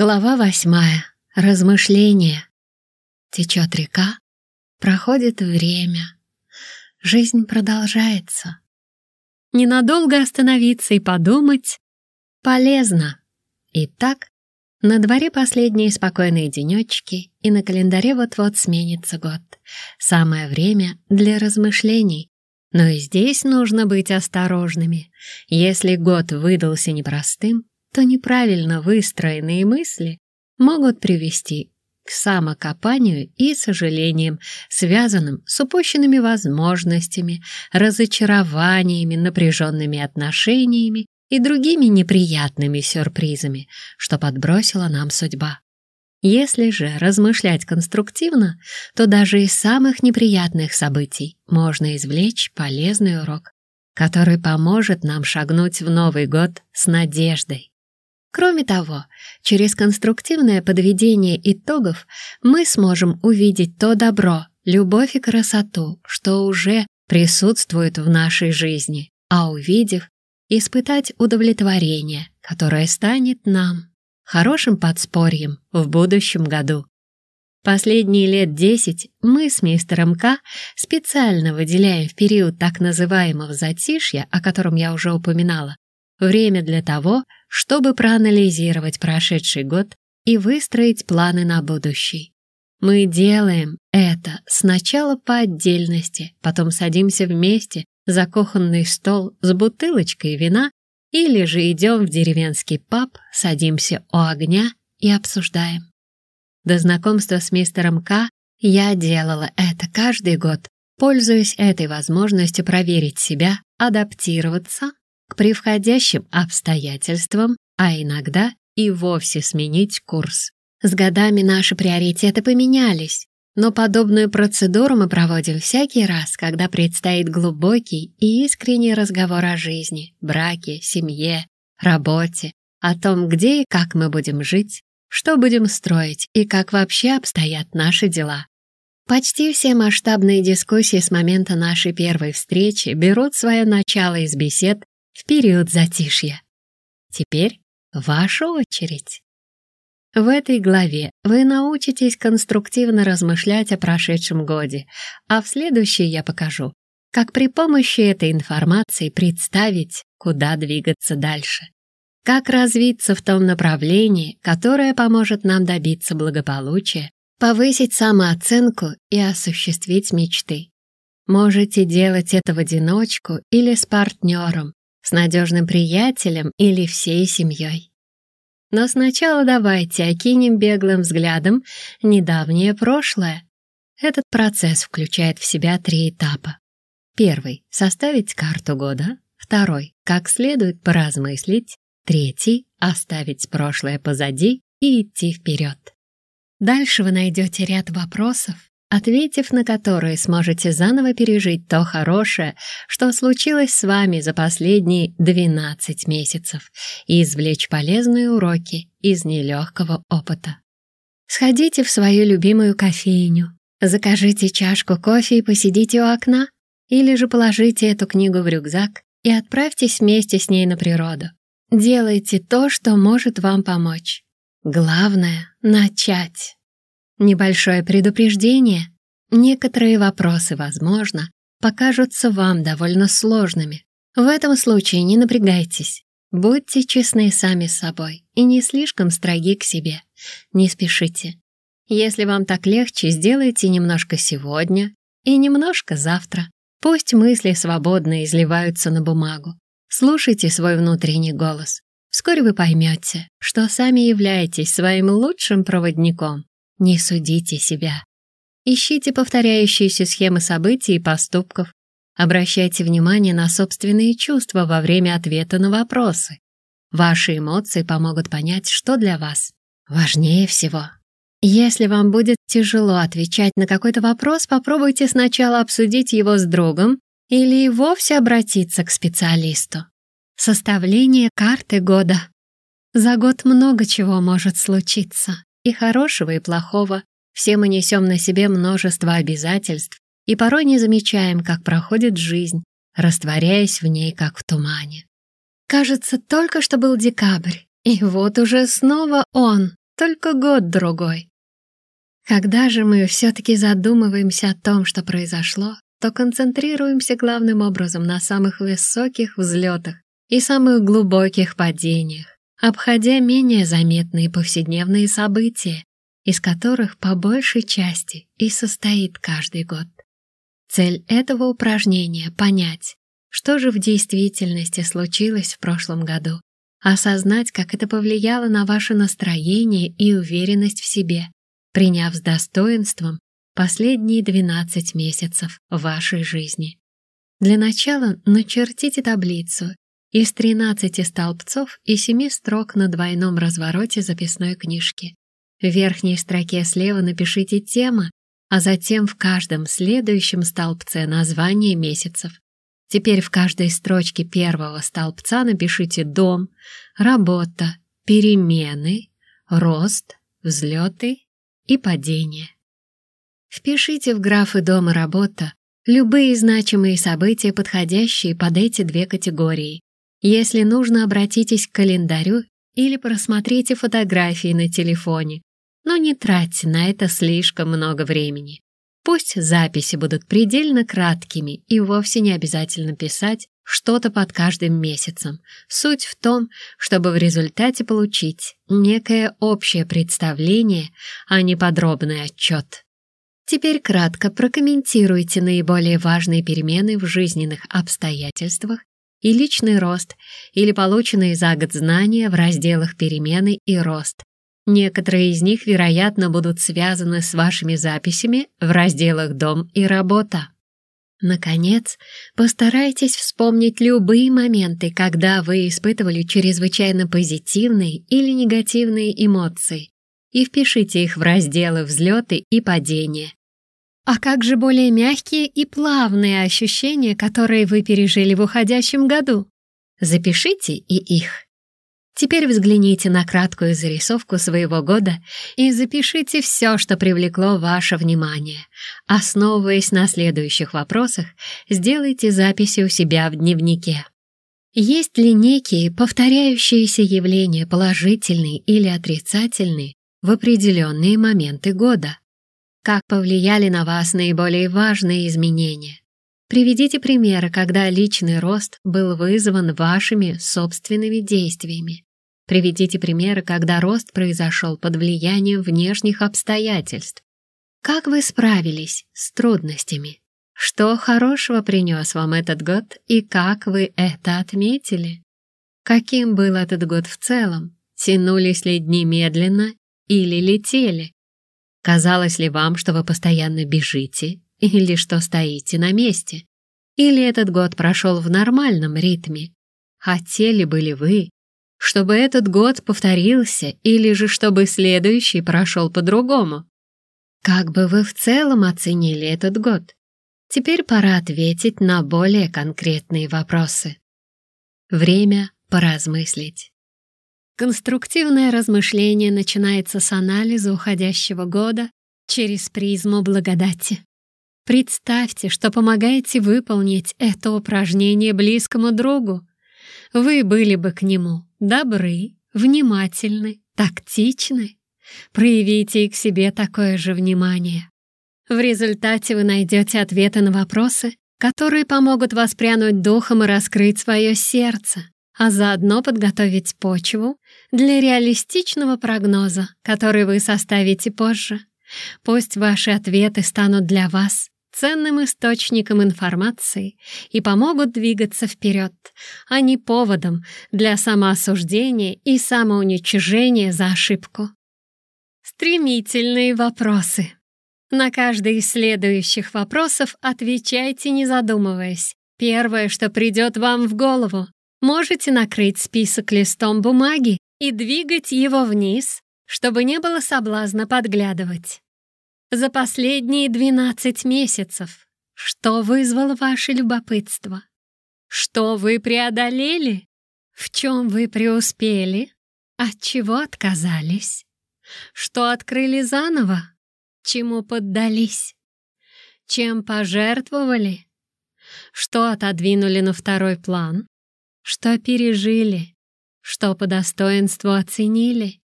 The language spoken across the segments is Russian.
Глава восьмая. Размышления. Течет река, проходит время. Жизнь продолжается. Ненадолго остановиться и подумать полезно. Итак, на дворе последние спокойные денечки, и на календаре вот-вот сменится год. Самое время для размышлений. Но и здесь нужно быть осторожными. Если год выдался непростым, то неправильно выстроенные мысли могут привести к самокопанию и сожалениям, связанным с упущенными возможностями, разочарованиями, напряженными отношениями и другими неприятными сюрпризами, что подбросила нам судьба. Если же размышлять конструктивно, то даже из самых неприятных событий можно извлечь полезный урок, который поможет нам шагнуть в Новый год с надеждой. Кроме того, через конструктивное подведение итогов мы сможем увидеть то добро, любовь и красоту, что уже присутствует в нашей жизни, а увидев, испытать удовлетворение, которое станет нам хорошим подспорьем в будущем году. Последние лет десять мы с мистером К специально выделяем в период так называемого затишья, о котором я уже упоминала, время для того, чтобы проанализировать прошедший год и выстроить планы на будущий. Мы делаем это сначала по отдельности, потом садимся вместе за кухонный стол с бутылочкой вина или же идем в деревенский паб, садимся у огня и обсуждаем. До знакомства с мистером К я делала это каждый год, пользуясь этой возможностью проверить себя, адаптироваться к превходящим обстоятельствам, а иногда и вовсе сменить курс. С годами наши приоритеты поменялись, но подобную процедуру мы проводим всякий раз, когда предстоит глубокий и искренний разговор о жизни, браке, семье, работе, о том, где и как мы будем жить, что будем строить и как вообще обстоят наши дела. Почти все масштабные дискуссии с момента нашей первой встречи берут свое начало из бесед в период затишья. Теперь ваша очередь. В этой главе вы научитесь конструктивно размышлять о прошедшем годе, а в следующей я покажу, как при помощи этой информации представить, куда двигаться дальше. Как развиться в том направлении, которое поможет нам добиться благополучия, повысить самооценку и осуществить мечты. Можете делать это в одиночку или с партнером, с надежным приятелем или всей семьей. Но сначала давайте окинем беглым взглядом недавнее прошлое. Этот процесс включает в себя три этапа. Первый — составить карту года. Второй — как следует поразмыслить. Третий — оставить прошлое позади и идти вперед. Дальше вы найдете ряд вопросов, ответив на которые сможете заново пережить то хорошее, что случилось с вами за последние 12 месяцев, и извлечь полезные уроки из нелегкого опыта. Сходите в свою любимую кофейню, закажите чашку кофе и посидите у окна, или же положите эту книгу в рюкзак и отправьтесь вместе с ней на природу. Делайте то, что может вам помочь. Главное — начать. Небольшое предупреждение. Некоторые вопросы, возможно, покажутся вам довольно сложными. В этом случае не напрягайтесь. Будьте честны сами с собой и не слишком строги к себе. Не спешите. Если вам так легче, сделайте немножко сегодня и немножко завтра. Пусть мысли свободно изливаются на бумагу. Слушайте свой внутренний голос. Вскоре вы поймете, что сами являетесь своим лучшим проводником. Не судите себя. Ищите повторяющиеся схемы событий и поступков. Обращайте внимание на собственные чувства во время ответа на вопросы. Ваши эмоции помогут понять, что для вас важнее всего. Если вам будет тяжело отвечать на какой-то вопрос, попробуйте сначала обсудить его с другом или вовсе обратиться к специалисту. Составление карты года. За год много чего может случиться и хорошего, и плохого. Все мы несем на себе множество обязательств и порой не замечаем, как проходит жизнь, растворяясь в ней, как в тумане. Кажется, только что был декабрь, и вот уже снова он, только год-другой. Когда же мы все-таки задумываемся о том, что произошло, то концентрируемся главным образом на самых высоких взлетах и самых глубоких падениях, обходя менее заметные повседневные события, из которых по большей части и состоит каждый год. Цель этого упражнения — понять, что же в действительности случилось в прошлом году, осознать, как это повлияло на ваше настроение и уверенность в себе, приняв с достоинством последние 12 месяцев вашей жизни. Для начала начертите таблицу из 13 столбцов и 7 строк на двойном развороте записной книжки. В верхней строке слева напишите тема, а затем в каждом следующем столбце название месяцев. Теперь в каждой строчке первого столбца напишите дом, работа, перемены, рост, взлеты и падения. Впишите в графы «Дом» и «Работа» любые значимые события, подходящие под эти две категории. Если нужно, обратитесь к календарю или просмотрите фотографии на телефоне, но не тратьте на это слишком много времени. Пусть записи будут предельно краткими и вовсе не обязательно писать что-то под каждым месяцем. Суть в том, чтобы в результате получить некое общее представление, а не подробный отчет. Теперь кратко прокомментируйте наиболее важные перемены в жизненных обстоятельствах и личный рост или полученные за год знания в разделах «Перемены» и «Рост». Некоторые из них, вероятно, будут связаны с вашими записями в разделах «Дом» и «Работа». Наконец, постарайтесь вспомнить любые моменты, когда вы испытывали чрезвычайно позитивные или негативные эмоции, и впишите их в разделы «Взлеты» и «Падения». А как же более мягкие и плавные ощущения, которые вы пережили в уходящем году? Запишите и их. Теперь взгляните на краткую зарисовку своего года и запишите все, что привлекло ваше внимание. Основываясь на следующих вопросах, сделайте записи у себя в дневнике. Есть ли некие повторяющиеся явления, положительные или отрицательные, в определенные моменты года? Как повлияли на вас наиболее важные изменения? Приведите примеры, когда личный рост был вызван вашими собственными действиями. Приведите примеры, когда рост произошел под влиянием внешних обстоятельств. Как вы справились с трудностями? Что хорошего принес вам этот год и как вы это отметили? Каким был этот год в целом? Тянулись ли дни медленно или летели? Казалось ли вам, что вы постоянно бежите или что стоите на месте? Или этот год прошел в нормальном ритме? Хотели бы ли вы, чтобы этот год повторился или же чтобы следующий прошел по-другому? Как бы вы в целом оценили этот год? Теперь пора ответить на более конкретные вопросы. Время поразмыслить. Конструктивное размышление начинается с анализа уходящего года через призму благодати. Представьте, что помогаете выполнить это упражнение близкому другу. Вы были бы к нему добры, внимательны, тактичны. Проявите и к себе такое же внимание. В результате вы найдете ответы на вопросы, которые помогут воспрянуть духом и раскрыть свое сердце а заодно подготовить почву для реалистичного прогноза, который вы составите позже. Пусть ваши ответы станут для вас ценным источником информации и помогут двигаться вперед, а не поводом для самоосуждения и самоуничижения за ошибку. Стремительные вопросы. На каждый из следующих вопросов отвечайте, не задумываясь. Первое, что придет вам в голову, Можете накрыть список листом бумаги и двигать его вниз, чтобы не было соблазна подглядывать. За последние 12 месяцев что вызвало ваше любопытство? Что вы преодолели? В чем вы преуспели? От чего отказались? Что открыли заново? Чему поддались? Чем пожертвовали? Что отодвинули на второй план? Что пережили, что по достоинству оценили.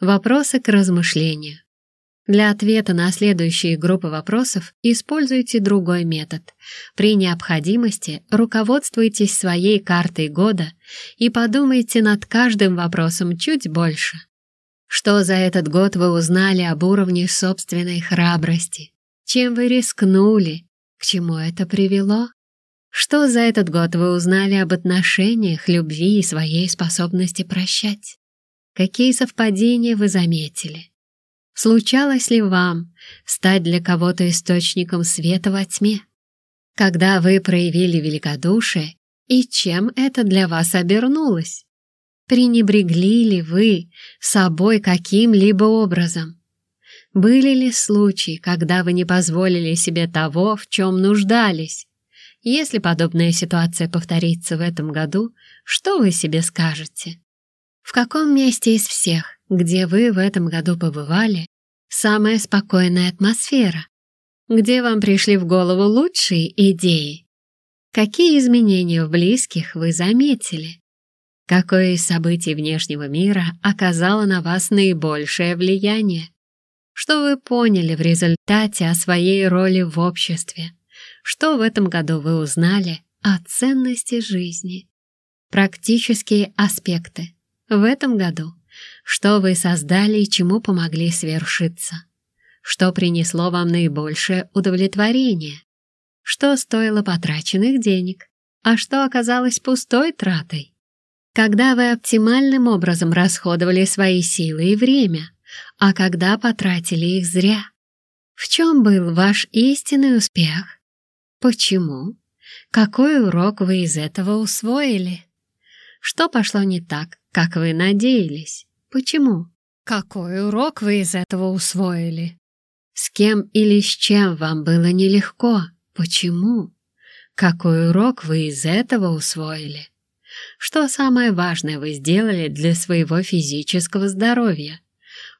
Вопросы к размышлению. Для ответа на следующие группы вопросов используйте другой метод. При необходимости руководствуйтесь своей картой года и подумайте над каждым вопросом чуть больше. Что за этот год вы узнали об уровне собственной храбрости? Чем вы рискнули? К чему это привело? Что за этот год вы узнали об отношениях, любви и своей способности прощать? Какие совпадения вы заметили? Случалось ли вам стать для кого-то источником света во тьме? Когда вы проявили великодушие, и чем это для вас обернулось? Пренебрегли ли вы собой каким-либо образом? Были ли случаи, когда вы не позволили себе того, в чем нуждались? Если подобная ситуация повторится в этом году, что вы себе скажете? В каком месте из всех где вы в этом году побывали, самая спокойная атмосфера, где вам пришли в голову лучшие идеи, какие изменения в близких вы заметили, какое из событий внешнего мира оказало на вас наибольшее влияние, что вы поняли в результате о своей роли в обществе, что в этом году вы узнали о ценности жизни, практические аспекты в этом году – что вы создали и чему помогли свершиться? Что принесло вам наибольшее удовлетворение? Что стоило потраченных денег? А что оказалось пустой тратой? Когда вы оптимальным образом расходовали свои силы и время, а когда потратили их зря? В чем был ваш истинный успех? Почему? Какой урок вы из этого усвоили? Что пошло не так, как вы надеялись? Почему? Какой урок вы из этого усвоили? С кем или с чем вам было нелегко? Почему? Какой урок вы из этого усвоили? Что самое важное вы сделали для своего физического здоровья?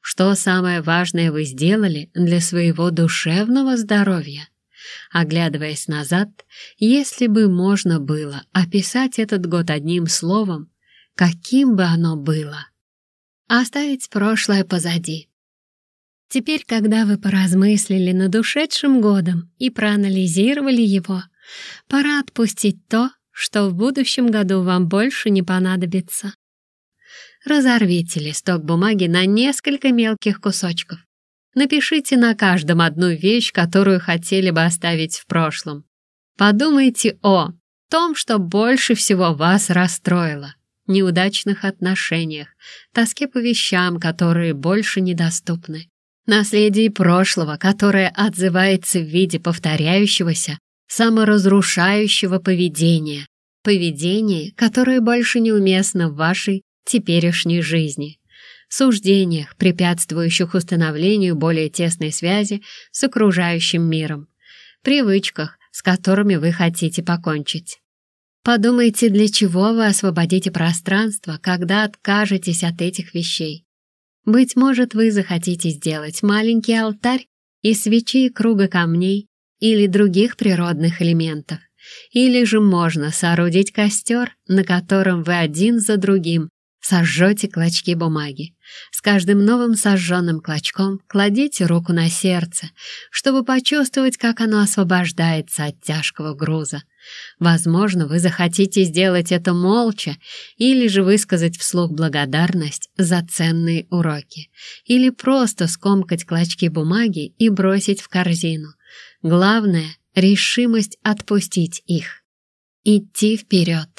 Что самое важное вы сделали для своего душевного здоровья? Оглядываясь назад, если бы можно было описать этот год одним словом, каким бы оно было? Оставить прошлое позади. Теперь, когда вы поразмыслили над ушедшим годом и проанализировали его, пора отпустить то, что в будущем году вам больше не понадобится. Разорвите листок бумаги на несколько мелких кусочков. Напишите на каждом одну вещь, которую хотели бы оставить в прошлом. Подумайте о том, что больше всего вас расстроило неудачных отношениях, тоске по вещам, которые больше недоступны, наследии прошлого, которое отзывается в виде повторяющегося, саморазрушающего поведения, поведения, которое больше неуместно в вашей теперешней жизни, суждениях, препятствующих установлению более тесной связи с окружающим миром, привычках, с которыми вы хотите покончить. Подумайте, для чего вы освободите пространство, когда откажетесь от этих вещей. Быть может, вы захотите сделать маленький алтарь из свечей круга камней или других природных элементов. Или же можно соорудить костер, на котором вы один за другим сожжете клочки бумаги. С каждым новым сожженным клочком кладите руку на сердце, чтобы почувствовать, как оно освобождается от тяжкого груза. Возможно, вы захотите сделать это молча или же высказать вслух благодарность за ценные уроки, или просто скомкать клочки бумаги и бросить в корзину. Главное — решимость отпустить их. Идти вперед.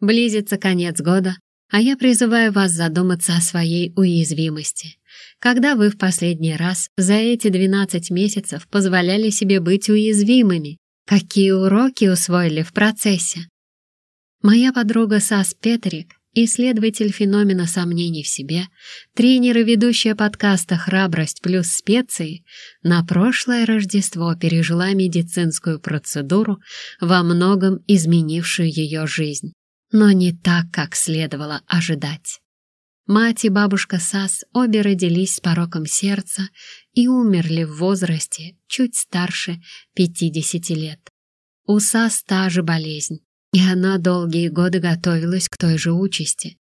Близится конец года, а я призываю вас задуматься о своей уязвимости. Когда вы в последний раз за эти 12 месяцев позволяли себе быть уязвимыми? Какие уроки усвоили в процессе? Моя подруга Сас Петрик, исследователь феномена сомнений в себе, тренер и ведущая подкаста «Храбрость плюс специи», на прошлое Рождество пережила медицинскую процедуру, во многом изменившую ее жизнь но не так, как следовало ожидать. Мать и бабушка Сас обе родились с пороком сердца и умерли в возрасте чуть старше 50 лет. У Сас та же болезнь, и она долгие годы готовилась к той же участи.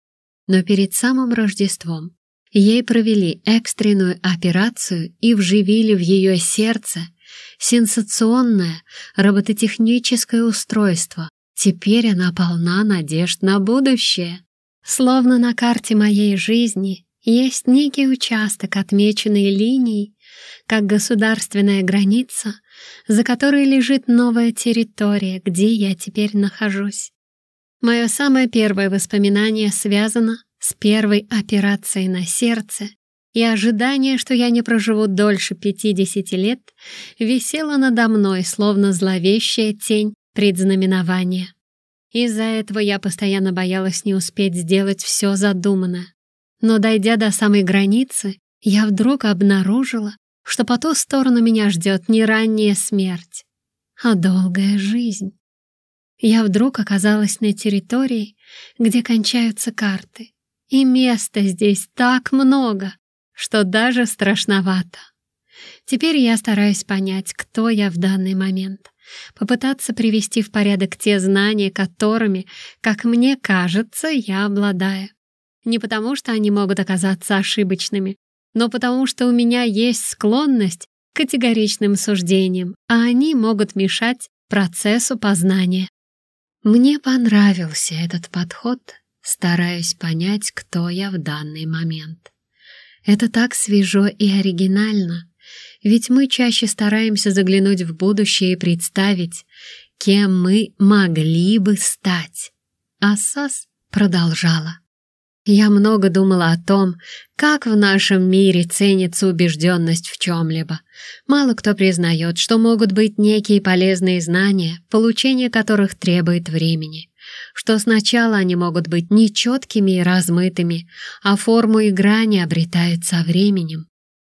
Но перед самым Рождеством Ей провели экстренную операцию и вживили в ее сердце сенсационное робототехническое устройство. Теперь она полна надежд на будущее. Словно на карте моей жизни есть некий участок, отмеченный линией, как государственная граница, за которой лежит новая территория, где я теперь нахожусь. Мое самое первое воспоминание связано с первой операцией на сердце, и ожидание, что я не проживу дольше 50 лет, висело надо мной, словно зловещая тень предзнаменования. Из-за этого я постоянно боялась не успеть сделать все задуманное. Но дойдя до самой границы, я вдруг обнаружила, что по ту сторону меня ждет не ранняя смерть, а долгая жизнь. Я вдруг оказалась на территории, где кончаются карты, и места здесь так много, что даже страшновато. Теперь я стараюсь понять, кто я в данный момент, попытаться привести в порядок те знания, которыми, как мне кажется, я обладаю. Не потому, что они могут оказаться ошибочными, но потому, что у меня есть склонность к категоричным суждениям, а они могут мешать процессу познания. Мне понравился этот подход, стараясь понять, кто я в данный момент. Это так свежо и оригинально, ведь мы чаще стараемся заглянуть в будущее и представить, кем мы могли бы стать. А продолжала. Я много думала о том, как в нашем мире ценится убежденность в чем-либо. Мало кто признает, что могут быть некие полезные знания, получение которых требует времени. Что сначала они могут быть нечеткими и размытыми, а форму и грани обретают со временем.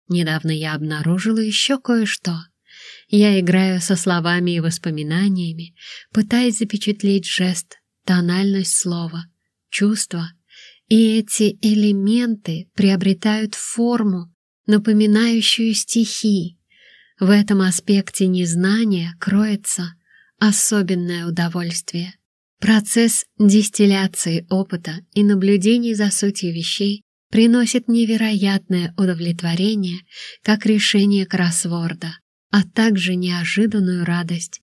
Недавно я обнаружила еще кое-что. Я играю со словами и воспоминаниями, пытаясь запечатлеть жест, тональность слова, чувство — и эти элементы приобретают форму, напоминающую стихи. В этом аспекте незнания кроется особенное удовольствие. Процесс дистилляции опыта и наблюдений за сутью вещей приносит невероятное удовлетворение, как решение кроссворда, а также неожиданную радость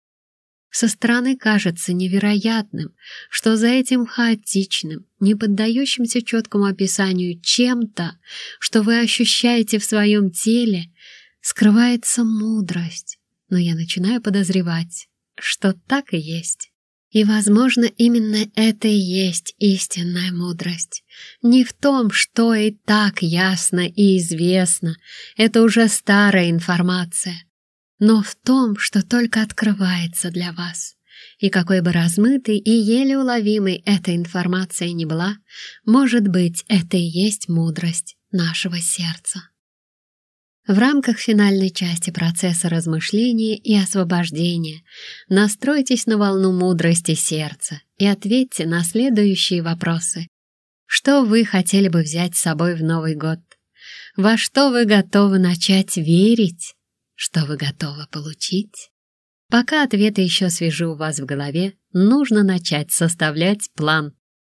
со стороны кажется невероятным, что за этим хаотичным, не поддающимся четкому описанию чем-то, что вы ощущаете в своем теле, скрывается мудрость. Но я начинаю подозревать, что так и есть. И, возможно, именно это и есть истинная мудрость. Не в том, что и так ясно и известно, это уже старая информация, но в том, что только открывается для вас. И какой бы размытой и еле уловимой эта информация ни была, может быть, это и есть мудрость нашего сердца. В рамках финальной части процесса размышления и освобождения настройтесь на волну мудрости сердца и ответьте на следующие вопросы. Что вы хотели бы взять с собой в Новый год? Во что вы готовы начать верить? Что вы готовы получить? Пока ответы еще свежи у вас в голове, нужно начать составлять план.